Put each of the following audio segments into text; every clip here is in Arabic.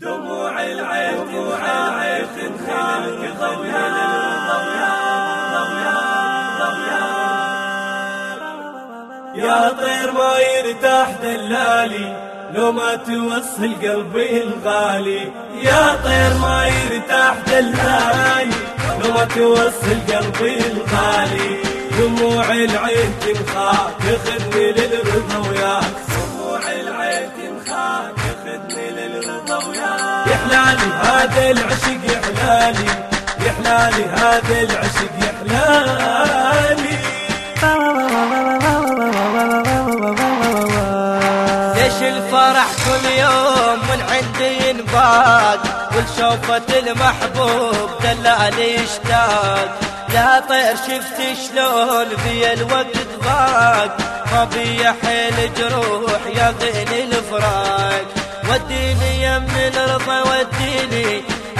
دموع العين دموع العين تنخال ضويا. يا طير ما يرتاح دلالي لو ما توصل قلبي الغالي. يا طير ما يرتاح دلالي لو ما توصل قلبي الغالي. دموع العين تنخاك تاخذني للرضا وياك. هذا العشق يا حلالي يا حلالي هذا العشق يا حلالي ليش الفرح كل يوم من عندي ينباق والشوفة المحبوب دلالي يشتاق. يا طير شفت شلون في الوقت ضاق؟ ما بي حيل جروح يا ذهني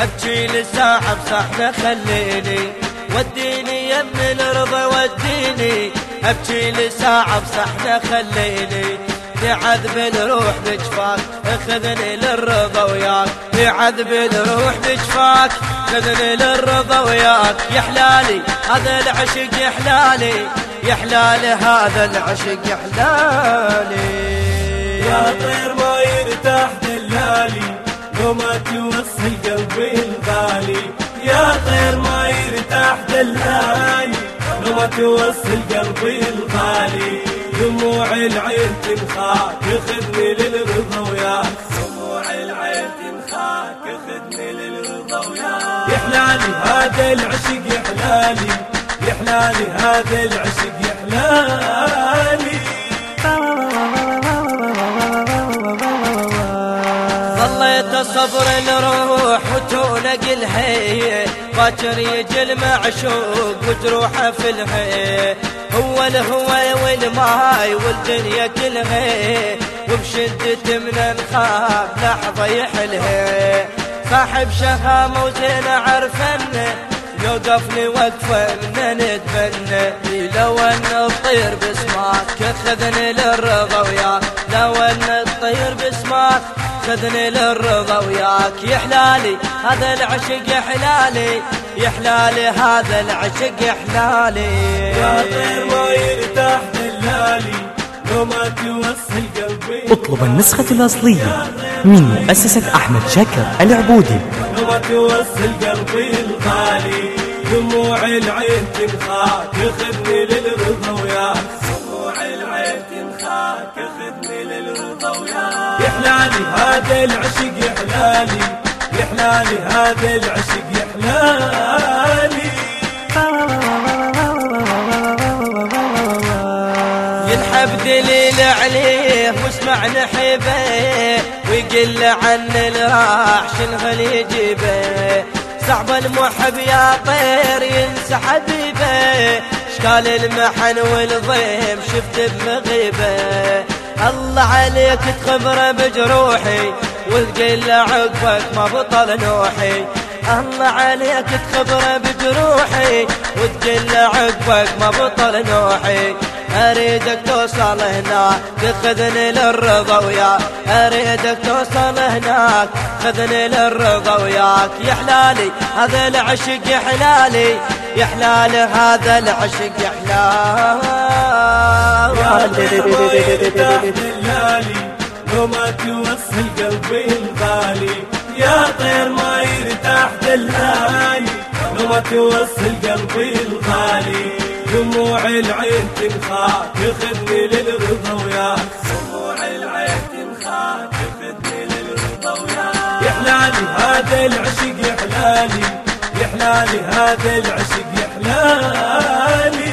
أبكي لساعة بصحنة خليني. وديني يم الرضا وديني. أبكي لساعة بصحنة خليني. في عذب الروح بجفاك أخذني للرضا وياك. في عذب الروح بجفاك أخذني للرضا وياك. يا حلالي هذا العشق يا حلالي. يا حلالي هذا العشق يا حلالي. يا طير ما يرتاح دلالي. لو توصل قلبي الغالي. يا طير ما يرتاح دلالي لو ما توصل قلبي الغالي. دموع العين تنخاك خذني للرضا وياك. دموع العين تنخاك خذني للرضا وياك. يا حلالي هذا العشق يا حلالي يا حلالي هذا العشق يا باكر يجي المعشوق وجروحه في الهي هو الهوى والماي والدنيا كلها. وبشدة من نخاف لحظة يحلها. صاحب شهامة وزين عرفنه يوقفني وقفة من نتبنى. لو ان الطير بسماك خذني للرضا وياك. لو ان الطير بسماك خذني للرضا وياك. يا حلالي هذا العشق يا حلالي. يا حلالي هذا العشق يا حلالي. يا طير ما يرتاح دلالي لو ما توصل قلبي. اطلب النسخة الأصلية من مؤسسة أحمد شاكر العبودي. لو ما توصل قلبي الغالي دموع العين تنخاك خذني للرضا وياك. دموع العين تنخاك خذني للرضا وياك. يا حلالي هذا العشق يا حلالي. حلالي هذا العشق يا حلالي ينحب دليل عليه واسمع نحبه ويقل عن الراح شنغل يجيبه. صعب المحب يا طير ينسى حبيبه اشكال المحن والضيم شفت بمغيبه. الله عليك تخبره بجروحي وتقل عقبك ما بطل نوحي. الله عليك تخبره بجروحي وتقل عقبك ما بطل نوحي. أريدك توصل هناك تاخذني للرضا وياك. أريدك توصل هناك خذني للرضا وياك. يا حلالي هذا العشق يا حلالي. يا حلالي هذا العشق يا حلالي. توصل قلبي الغالي يا طير ما يرتاح دلالي لو ما توصل قلبي الغالي دموع العين تنخاك خذني للرضا وياك دموع العين تنخاك خذني للرضا وياك يا حلالي هذا العشق يا حلالي يا حلالي هذا العشق يا حلالي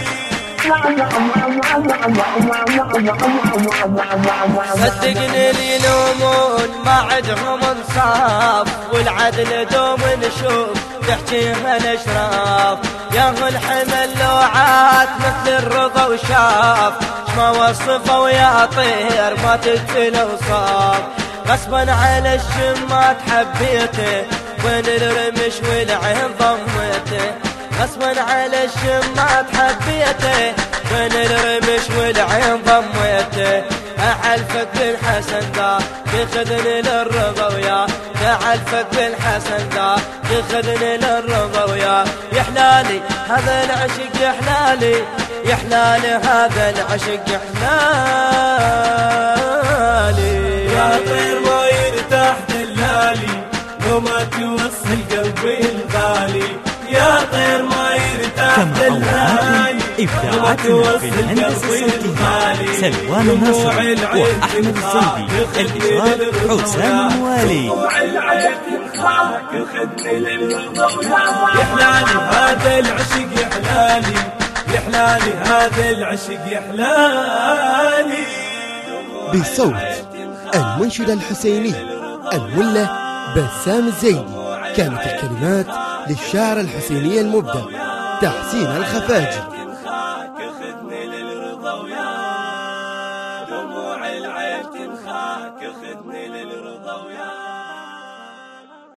صدقني اللي يلومون ما عدهم انصاف والعدل دوم نشوف تحكيها الاشراف يا هو الحمل لوعات مثل الرضا وشاف. ما وصفه ويا طير ما تكفي الاوصاف غصبا على الشمات حبيته وين الرمش والعين ضمته. غصبا على الشمات حبيته وين الرمش والعين ضميته. أحلفك بالحسن ذا يخذني للرضا ويا. أحلفك بالحسن ذا يخذني للرضا ويا. يحلالي هذا العشق يحلالي يحلالي هذا العشق يحلالي يا طير ما يرتاح دلالي لو ما توصل قلبي الغالي. يا طير ما يرتاح أوهام إبداعات في الهندسة الصوتية. سلوان الناصر وأحمد الزيدي الإخراج حسام الموالي يحلالي هذا العشق يحلالي. يحلالي هذا العشق يحلالي. بصوت المنشد الحسيني الملة بسام الزيدي كانت الكلمات للشاعر الحسيني المبدع تحسين الخفاجي.